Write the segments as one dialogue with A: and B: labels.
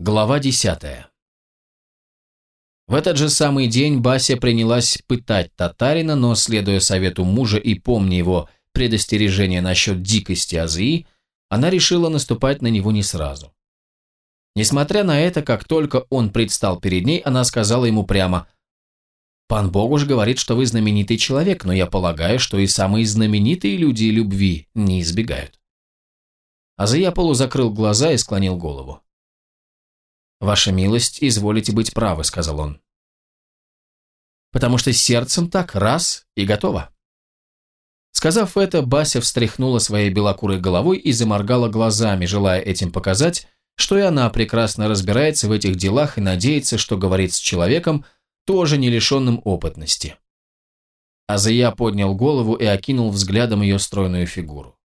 A: Глава десятая. В этот же самый день Бася принялась пытать татарина, но, следуя совету мужа и помня его предостережение насчет дикости Азии, она решила наступать на него не сразу. Несмотря на это, как только он предстал перед ней, она сказала ему прямо «Пан Богуш говорит, что вы знаменитый человек, но я полагаю, что и самые знаменитые люди любви не избегают». Азия полузакрыл глаза и склонил голову. «Ваша милость, изволите быть правы», — сказал он. «Потому что сердцем так, раз и готово». Сказав это, Бася встряхнула своей белокурой головой и заморгала глазами, желая этим показать, что и она прекрасно разбирается в этих делах и надеется, что говорит с человеком, тоже не лишенным опытности. Азия поднял голову и окинул взглядом ее стройную фигуру.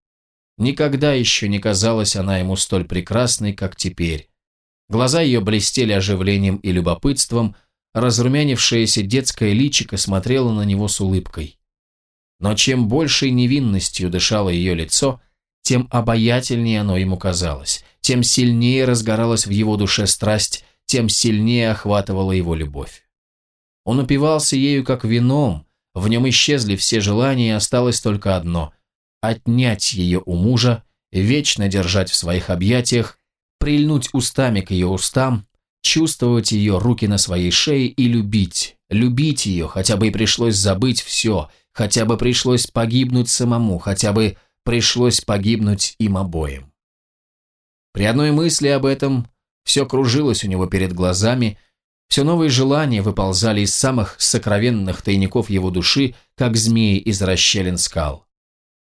A: Никогда еще не казалась она ему столь прекрасной, как теперь, Глаза ее блестели оживлением и любопытством, разрумянившееся детское личико смотрело на него с улыбкой. Но чем большей невинностью дышало ее лицо, тем обаятельнее оно ему казалось, тем сильнее разгоралась в его душе страсть, тем сильнее охватывала его любовь. Он упивался ею как вином, в нем исчезли все желания, и осталось только одно – отнять ее у мужа, вечно держать в своих объятиях прильнуть устами к ее устам, чувствовать ее руки на своей шее и любить, любить ее, хотя бы и пришлось забыть все, хотя бы пришлось погибнуть самому, хотя бы пришлось погибнуть им обоим. При одной мысли об этом все кружилось у него перед глазами, все новые желания выползали из самых сокровенных тайников его души, как змеи из расщелин скал.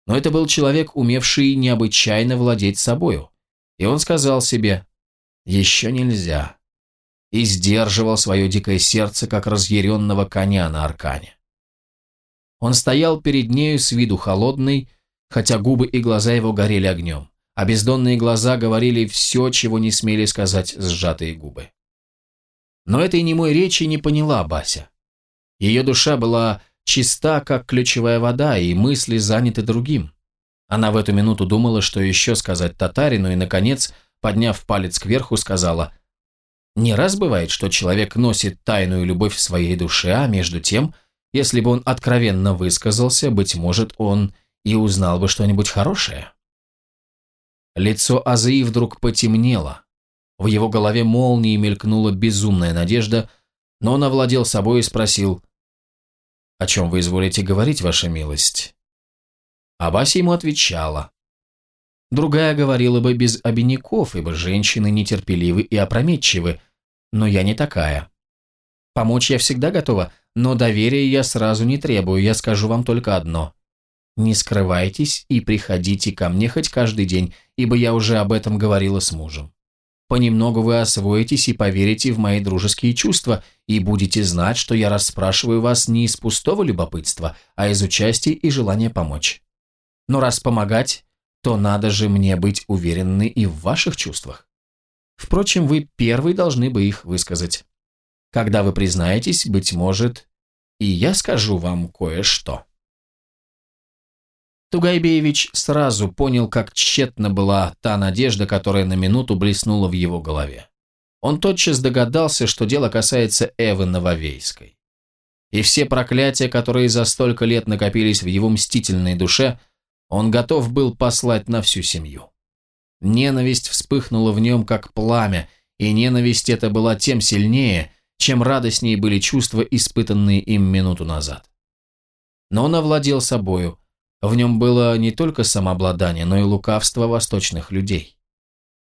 A: Но это был человек, умевший необычайно владеть собою. И он сказал себе «Еще нельзя» и сдерживал свое дикое сердце, как разъяренного коня на аркане. Он стоял перед нею с виду холодный, хотя губы и глаза его горели огнем, а бездонные глаза говорили все, чего не смели сказать сжатые губы. Но этой немой речи не поняла Бася. Ее душа была чиста, как ключевая вода, и мысли заняты другим. Она в эту минуту думала, что еще сказать татарину, и, наконец, подняв палец кверху, сказала «Не раз бывает, что человек носит тайную любовь в своей душе, а между тем, если бы он откровенно высказался, быть может, он и узнал бы что-нибудь хорошее». Лицо Азии вдруг потемнело. В его голове молнией мелькнула безумная надежда, но он овладел собой и спросил «О чем вы изволите говорить, ваша милость?» А Вася ему отвечала. Другая говорила бы без обиняков, ибо женщины нетерпеливы и опрометчивы, но я не такая. Помочь я всегда готова, но доверия я сразу не требую, я скажу вам только одно. Не скрывайтесь и приходите ко мне хоть каждый день, ибо я уже об этом говорила с мужем. Понемногу вы освоитесь и поверите в мои дружеские чувства, и будете знать, что я расспрашиваю вас не из пустого любопытства, а из участия и желания помочь. Но раз помогать, то надо же мне быть уверенной и в ваших чувствах. Впрочем, вы первый должны бы их высказать. Когда вы признаетесь, быть может, и я скажу вам кое-что. Тугайбеевич сразу понял, как тщетна была та надежда, которая на минуту блеснула в его голове. Он тотчас догадался, что дело касается Эвы Нововейской. И все проклятия, которые за столько лет накопились в его мстительной душе, он готов был послать на всю семью. Ненависть вспыхнула в нем, как пламя, и ненависть эта была тем сильнее, чем радостнее были чувства, испытанные им минуту назад. Но он овладел собою. В нем было не только самообладание, но и лукавство восточных людей.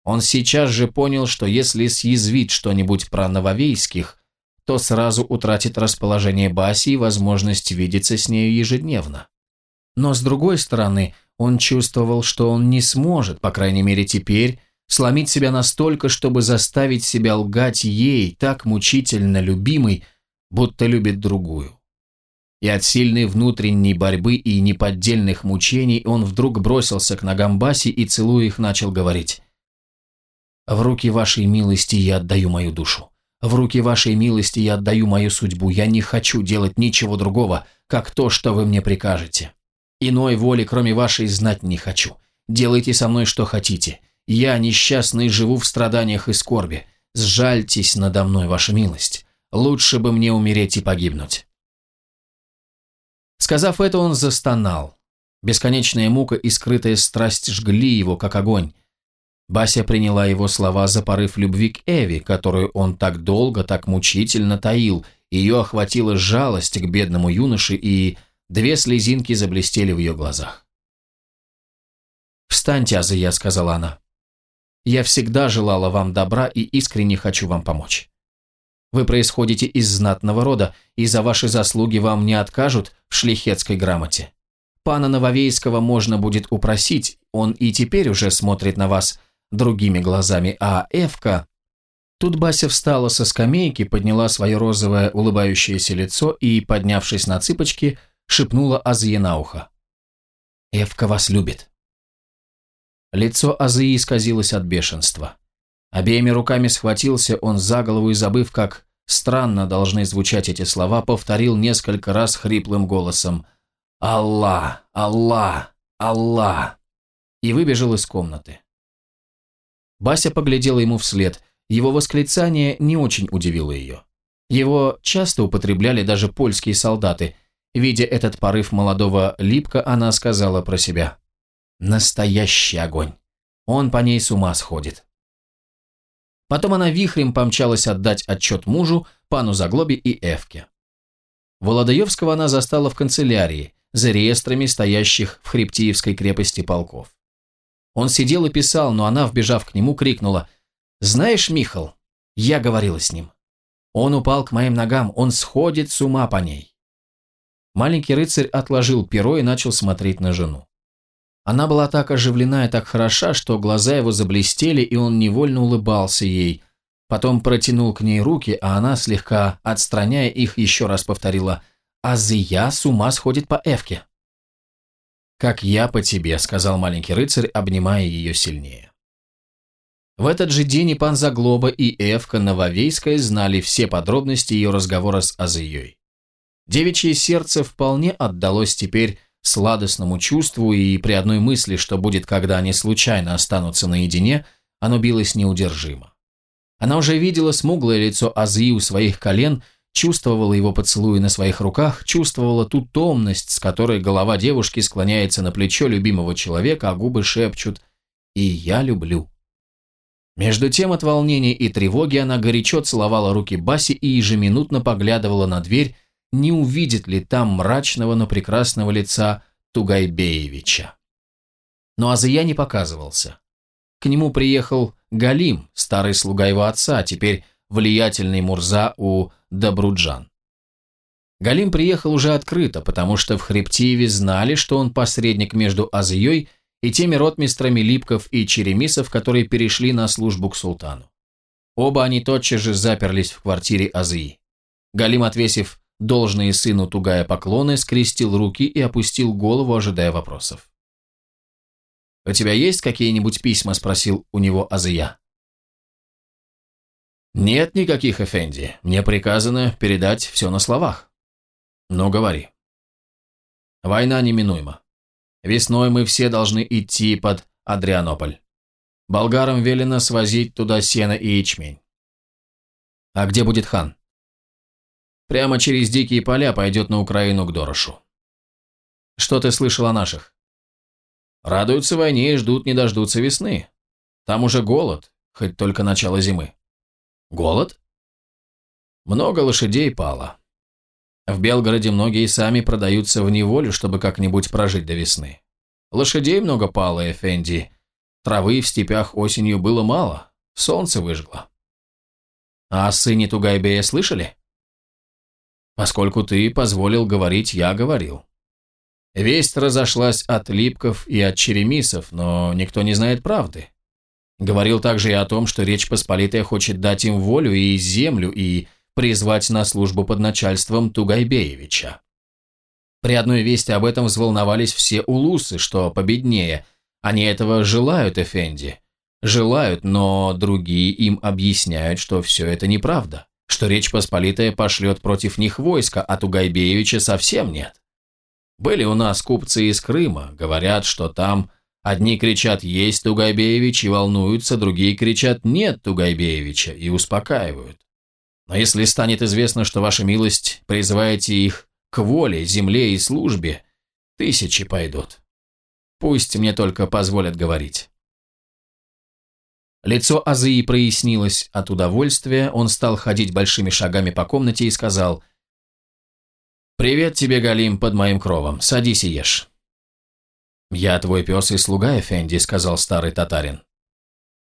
A: Он сейчас же понял, что если съязвить что-нибудь про нововейских, то сразу утратит расположение Баси и возможность видеться с нею ежедневно. Но с другой стороны, он чувствовал, что он не сможет, по крайней мере теперь, сломить себя настолько, чтобы заставить себя лгать ей, так мучительно любимой, будто любит другую. И от сильной внутренней борьбы и неподдельных мучений он вдруг бросился к ногам Баси и, целуя их, начал говорить. «В руки вашей милости я отдаю мою душу. В руки вашей милости я отдаю мою судьбу. Я не хочу делать ничего другого, как то, что вы мне прикажете. Иной воли, кроме вашей, знать не хочу. Делайте со мной, что хотите. Я, несчастный, живу в страданиях и скорби. Сжальтесь надо мной, ваша милость. Лучше бы мне умереть и погибнуть». Сказав это, он застонал. Бесконечная мука и скрытая страсть жгли его, как огонь. Бася приняла его слова за порыв любви к Эви, которую он так долго, так мучительно таил. Ее охватила жалость к бедному юноше, и две слезинки заблестели в ее глазах. «Встаньте, Азия», — сказала она. «Я всегда желала вам добра и искренне хочу вам помочь. Вы происходите из знатного рода, и за ваши заслуги вам не откажут в шлихетской грамоте. Пана Нововейского можно будет упросить, он и теперь уже смотрит на вас другими глазами, а Эвка... Тут Бася встала со скамейки, подняла свое розовое улыбающееся лицо и, поднявшись на цыпочки, шепнула Азие на ухо. «Эвка вас любит». Лицо Азии исказилось от бешенства. Обеими руками схватился он за голову и, забыв, как странно должны звучать эти слова, повторил несколько раз хриплым голосом «Аллах! Аллах! Аллах!» и выбежал из комнаты. Бася поглядела ему вслед. Его восклицание не очень удивило ее. Его часто употребляли даже польские солдаты. Видя этот порыв молодого липка, она сказала про себя «Настоящий огонь! Он по ней с ума сходит!» Потом она вихрем помчалась отдать отчет мужу, пану Заглобе и Эвке. Володаевского она застала в канцелярии, за реестрами стоящих в Хребтиевской крепости полков. Он сидел и писал, но она, вбежав к нему, крикнула «Знаешь, Михал, я говорила с ним. Он упал к моим ногам, он сходит с ума по ней». Маленький рыцарь отложил перо и начал смотреть на жену. Она была так оживлена и так хороша, что глаза его заблестели, и он невольно улыбался ей. Потом протянул к ней руки, а она, слегка отстраняя их, еще раз повторила «Азия с ума сходит по Эвке». «Как я по тебе», — сказал маленький рыцарь, обнимая ее сильнее. В этот же день и пан Заглоба, и Эвка Нововейская знали все подробности ее разговора с Азией. Девичье сердце вполне отдалось теперь сладостному чувству, и при одной мысли, что будет, когда они случайно останутся наедине, оно билось неудержимо. Она уже видела смуглое лицо Азии у своих колен, чувствовала его поцелуи на своих руках, чувствовала ту томность, с которой голова девушки склоняется на плечо любимого человека, а губы шепчут «И я люблю». Между тем от волнения и тревоги она горячо целовала руки Баси и ежеминутно поглядывала на дверь, не увидит ли там мрачного, но прекрасного лица Тугайбеевича. Но Азия не показывался. К нему приехал Галим, старый слуга его отца, теперь влиятельный Мурза у Добруджан. Галим приехал уже открыто, потому что в Хребтиеве знали, что он посредник между Азией и теми ротмистрами Липков и Черемисов, которые перешли на службу к султану. Оба они тотчас же заперлись в квартире Азии. Галим, отвесив должные сыну тугая поклоны, скрестил руки и опустил голову, ожидая вопросов. «У тебя есть какие-нибудь письма?» – спросил у него Азия. «Нет никаких, Эфенди. Мне приказано передать все на словах». «Ну, говори». «Война неминуема. Весной мы все должны идти под Адрианополь. Болгарам велено свозить туда сено и ячмень». «А где будет хан?» Прямо через дикие поля пойдет на Украину к Дорошу. Что ты слышал о наших? Радуются войне и ждут не дождутся весны. Там уже голод, хоть только начало зимы. Голод? Много лошадей пало. В Белгороде многие сами продаются в неволю, чтобы как-нибудь прожить до весны. Лошадей много пало, Эфенди. Травы в степях осенью было мало, солнце выжгло. А о сыне Тугайбея слышали? Поскольку ты позволил говорить, я говорил. Весть разошлась от Липков и от Черемисов, но никто не знает правды. Говорил также и о том, что Речь Посполитая хочет дать им волю и землю и призвать на службу под начальством Тугайбеевича. При одной вести об этом взволновались все улусы, что победнее. Они этого желают, Эфенди. Желают, но другие им объясняют, что все это неправда что Речь Посполитая пошлет против них войска, а Тугайбеевича совсем нет. Были у нас купцы из Крыма, говорят, что там Одни кричат «Есть Тугайбеевич» и волнуются, другие кричат «Нет Тугайбеевича» и успокаивают. Но если станет известно, что ваша милость призываете их к воле, земле и службе, тысячи пойдут. Пусть мне только позволят говорить. Лицо Азии прояснилось от удовольствия, он стал ходить большими шагами по комнате и сказал «Привет тебе, Галим, под моим кровом, садись и ешь». «Я твой пес и слуга, Эфенди», — сказал старый татарин.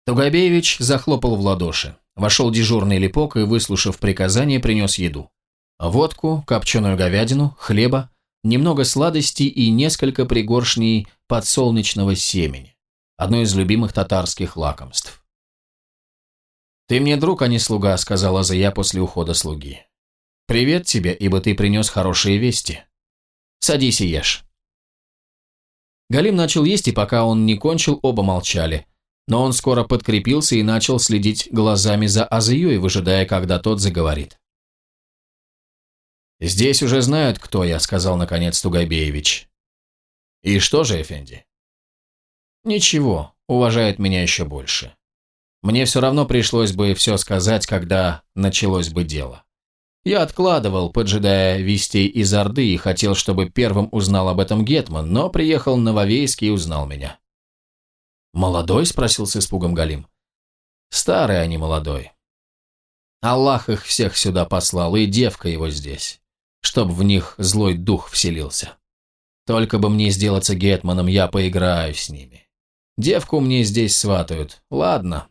A: Тугайбеевич захлопал в ладоши. Вошел дежурный липок и, выслушав приказание, принес еду. Водку, копченую говядину, хлеба, немного сладостей и несколько пригоршней подсолнечного семени. Одно из любимых татарских лакомств. «Ты мне друг, а не слуга», — сказала Зая после ухода слуги. «Привет тебе, ибо ты принес хорошие вести. Садись и ешь». Галим начал есть, и пока он не кончил, оба молчали. Но он скоро подкрепился и начал следить глазами за Азией, выжидая, когда тот заговорит. «Здесь уже знают, кто я», — сказал наконец Тугайбеевич. «И что же, Эфенди?» «Ничего, уважают меня еще больше. Мне все равно пришлось бы все сказать, когда началось бы дело. Я откладывал, поджидая вестей из Орды, и хотел, чтобы первым узнал об этом Гетман, но приехал Нововейский и узнал меня. «Молодой?» – спросил с испугом Галим. «Старый, а не молодой. Аллах их всех сюда послал, и девка его здесь, чтоб в них злой дух вселился. Только бы мне сделаться Гетманом, я поиграю с ними. Девку мне здесь сватают. Ладно,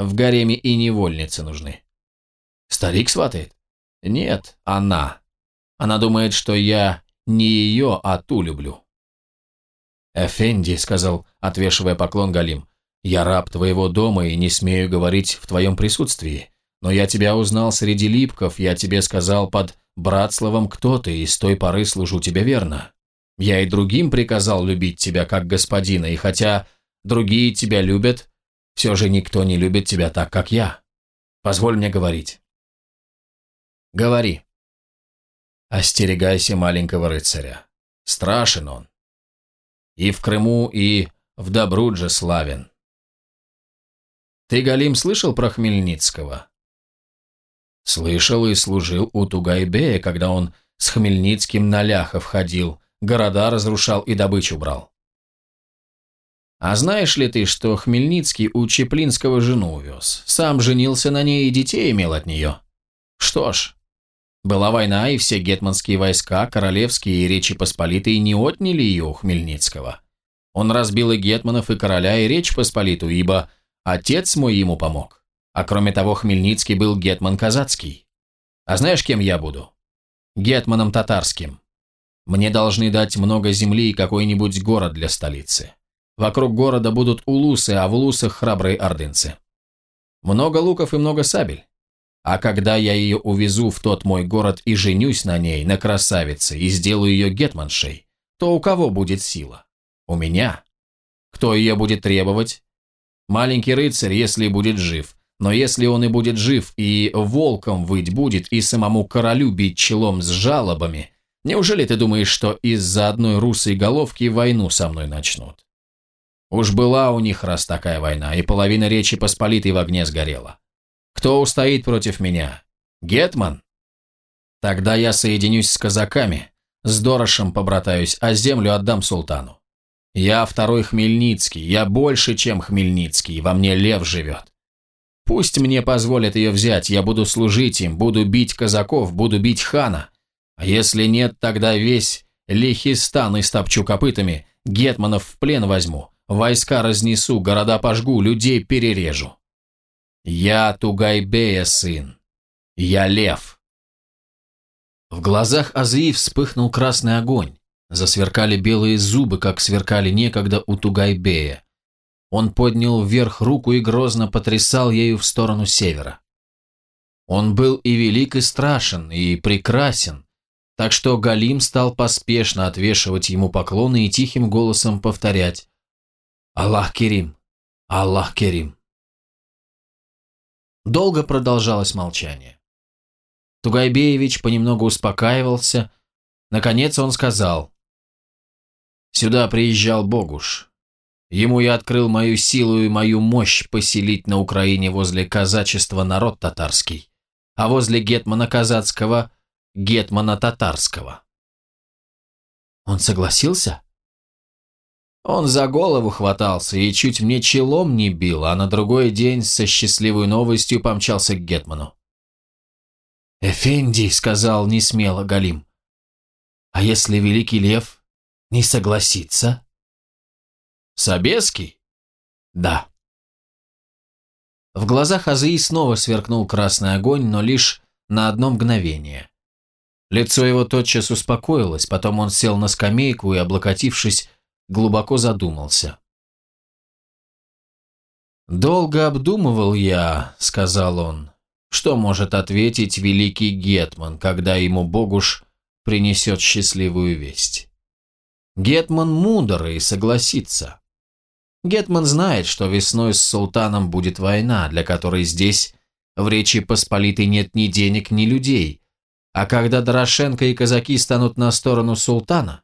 A: в гареме и невольницы нужны. Старик сватает? Нет, она. Она думает, что я не ее, а ту люблю. «Эфенди», — сказал, отвешивая поклон Галим, — «я раб твоего дома и не смею говорить в твоем присутствии. Но я тебя узнал среди липков, я тебе сказал под Братславом, кто ты, и с той поры служу тебе верно. Я и другим приказал любить тебя как господина, и хотя другие тебя любят, все же никто не любит тебя так, как я. Позволь мне говорить. Говори. Остерегайся маленького рыцаря. Страшен он. И в Крыму, и в Добрудже славен. Ты, Галим, слышал про Хмельницкого? Слышал и служил у Тугайбея, когда он с Хмельницким на ляхов ходил, города разрушал и добычу брал. А знаешь ли ты, что Хмельницкий у Чеплинского жену увез? Сам женился на ней и детей имел от нее. Что ж, была война, и все гетманские войска, королевские и Речи Посполитые не отняли ее у Хмельницкого. Он разбил и гетманов, и короля, и Речь Посполитую, ибо отец мой ему помог. А кроме того, Хмельницкий был гетман казацкий. А знаешь, кем я буду? Гетманом татарским. Мне должны дать много земли и какой-нибудь город для столицы. Вокруг города будут улусы, а в улусах храбрые ордынцы. Много луков и много сабель. А когда я ее увезу в тот мой город и женюсь на ней, на красавице, и сделаю ее гетманшей, то у кого будет сила? У меня. Кто ее будет требовать? Маленький рыцарь, если будет жив. Но если он и будет жив, и волком выть будет, и самому королю бить челом с жалобами, неужели ты думаешь, что из-за одной русой головки войну со мной начнут? Уж была у них раз такая война, и половина Речи Посполитой в огне сгорела. Кто устоит против меня? Гетман? Тогда я соединюсь с казаками, с Дорошем побратаюсь, а землю отдам султану. Я второй Хмельницкий, я больше, чем Хмельницкий, во мне лев живет. Пусть мне позволят ее взять, я буду служить им, буду бить казаков, буду бить хана. А если нет, тогда весь Лихистан истопчу копытами, гетманов в плен возьму, Войска разнесу, города пожгу, людей перережу. Я Тугайбея сын. Я лев. В глазах Азии вспыхнул красный огонь. Засверкали белые зубы, как сверкали некогда у Тугайбея. Он поднял вверх руку и грозно потрясал ею в сторону севера. Он был и велик, и страшен, и прекрасен, так что Галим стал поспешно отвешивать ему поклоны и тихим голосом повторять Аллах Керим! Аллах Керим! Долго продолжалось молчание. Тугайбеевич понемногу успокаивался. Наконец он сказал. «Сюда приезжал Богуш. Ему я открыл мою силу и мою мощь поселить на Украине возле казачества народ татарский, а возле гетмана казацкого – гетмана татарского.
B: Он согласился?
A: Он за голову хватался и чуть мне челом не бил, а на другой день со счастливой новостью помчался к гетману.
B: «Эфенди», — сказал несмело Галим, — «а если великий лев не согласится?»
A: «Собеский?»
B: «Да».
A: В глазах Азии снова сверкнул красный огонь, но лишь на одно мгновение. Лицо его тотчас успокоилось, потом он сел на скамейку и, облокотившись, глубоко задумался. «Долго обдумывал я», — сказал он, — «что может ответить великий Гетман, когда ему Богуш принесет счастливую весть?» Гетман мудрый согласится. Гетман знает, что весной с султаном будет война, для которой здесь, в Речи Посполитой, нет ни денег, ни людей. А когда Дорошенко и казаки станут на сторону султана,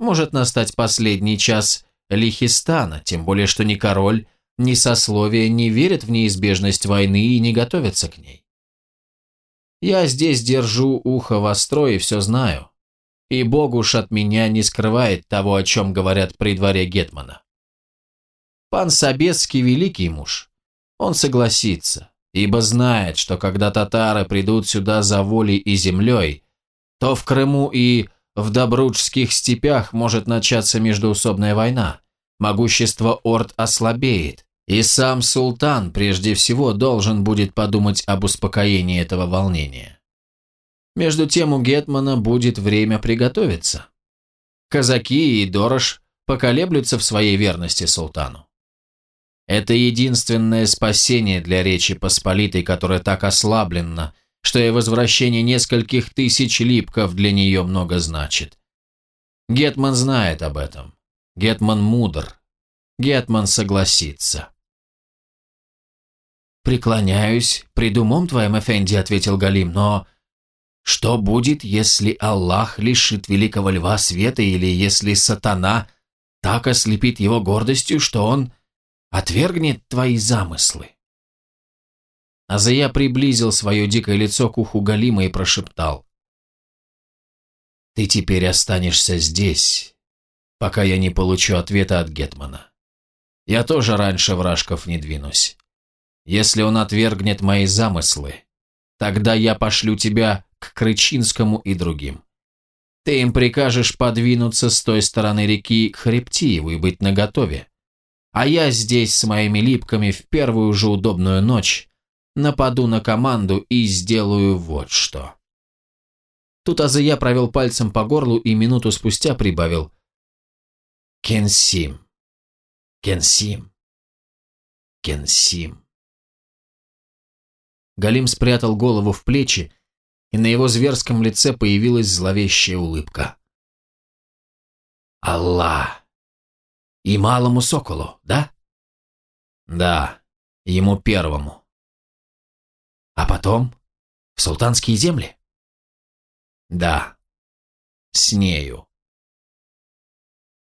A: может настать последний час Лихистана, тем более что ни король, ни сословие не верят в неизбежность войны и не готовятся к ней. Я здесь держу ухо востро и все знаю. И Бог уж от меня не скрывает того, о чем говорят при дворе Гетмана. Пан Собецкий великий муж. Он согласится, ибо знает, что когда татары придут сюда за волей и землей, то в Крыму и в Добруджских степях может начаться междоусобная война. Могущество орд ослабеет, и сам султан прежде всего должен будет подумать об успокоении этого волнения. Между тем у Гетмана будет время приготовиться. Казаки и Дорош поколеблются в своей верности султану. Это единственное спасение для Речи Посполитой, которая так ослаблена, что и возвращение нескольких тысяч липков для нее много значит. Гетман знает об этом. Гетман мудр. Гетман согласится.
B: «Преклоняюсь пред умом твоим, Эфенди», — ответил Галим, «но что будет, если Аллах лишит великого льва света или если сатана так ослепит его гордостью, что он отвергнет твои замыслы.
A: Азия приблизил свое дикое лицо к уху Галима и прошептал. «Ты теперь останешься здесь, пока я не получу ответа от Гетмана. Я тоже раньше вражков не двинусь. Если он отвергнет мои замыслы, тогда я пошлю тебя к Крычинскому и другим. Ты им прикажешь подвинуться с той стороны реки к Хребтиеву и быть наготове. А я здесь с моими липками в первую же удобную ночь нападу на команду и сделаю вот что. Тут Азия провел пальцем по горлу и минуту спустя прибавил «Кенсим, Кенсим, Кенсим». Галим спрятал голову в плечи, и на его зверском лице появилась зловещая улыбка.
B: «Аллах! И малому соколу, да?
A: Да, ему первому.
B: А потом в султанские земли?
A: Да, с нею.